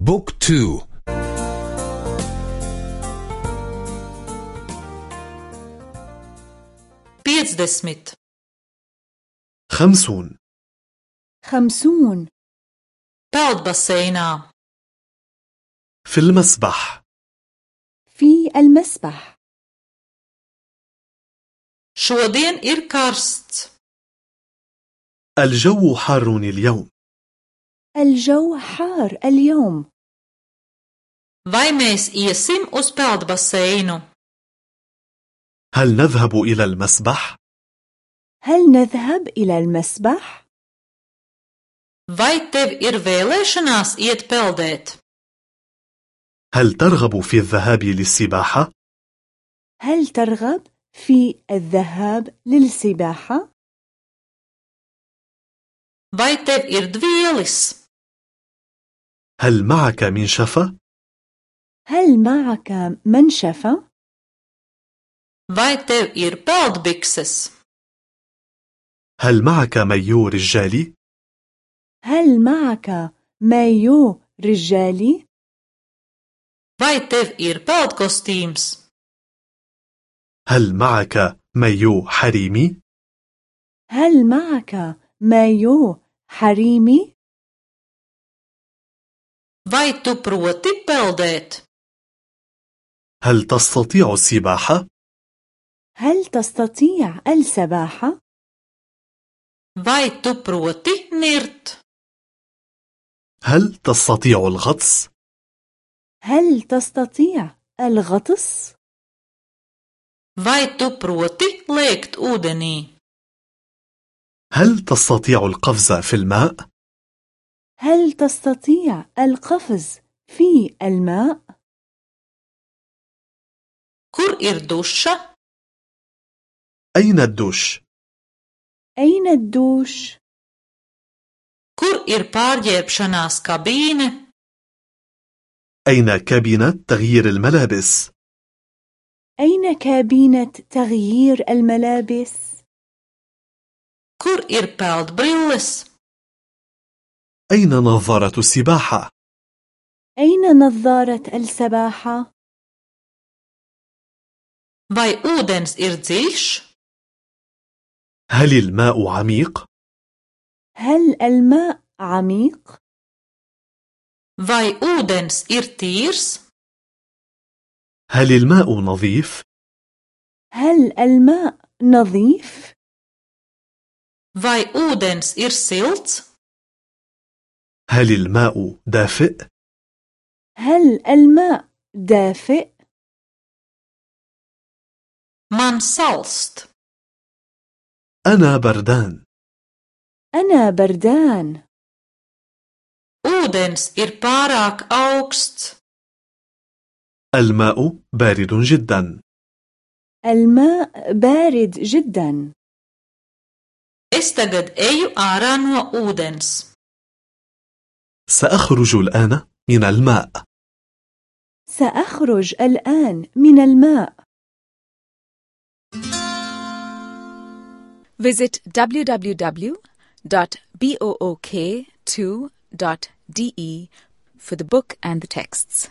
book two. piecdesmit خمسون. خمسون. peldbaseinā في المسبح. في المسبح. Šodien ir karsts. الجو حار اليوم. الجو حار اليوم Vai mēs iesim uz peldbaseinu? هل نذهب إلى المسبح؟ هل نذهب إلى المسبح؟ Vai tev ir vēlēšanās iet peldēt? هل ترغب في الذهاب للسباحة؟ هل ترغب في الذهاب للسباحة؟ Vai tev ir dvielis? هل معك منشفة؟ هل معك منشفة؟ Vai tev ir peldbikses? هل معك مايو رجالي؟ هل معك مايو رجالي؟ Vai tev ir peldkostīms? هل معك مايو حريمي؟ هل معك مايو حريمي؟ Vai tu proti peldēt? هل تستطيع السباحة؟ هل تستطيع السباحة؟ Vai tu proti nirt? هل تستطيع الغطس؟ هل تستطيع الغطس؟ Vai tu proti lēkt ūdenī? هل تستطيع القفز في الماء؟ هل تستطيع القفز في الماء؟ Kur ir duša? أين الدوش؟ أين الدوش؟ Kur ir pārģērbšanās kabīne? أين كابينة تغيير الملابس؟ أين كابينة تغيير الملابس؟ Kur ir peldbrilles? أين نظارة السباحة؟ أين نظارة السباحة؟ Vai ūdens ir dziļš? هل الماء عميق؟ هل الماء عميق؟ Vai ūdens ir tīrs? هل الماء نظيف؟ هل الماء نظيف؟ Vai ūdens ir silts? هل الماء دافئ؟ هل الماء دافئ؟ Man salst. أنا بردان أنا بردان Ūdens ir pārāk augsts. الماء بارد جدا الماء بارد جدا Es tagad eju ārā no ūdens. سأخرج الآن من الماء سأخرج الآن من الماء Visit www.book2.de for the book and the texts.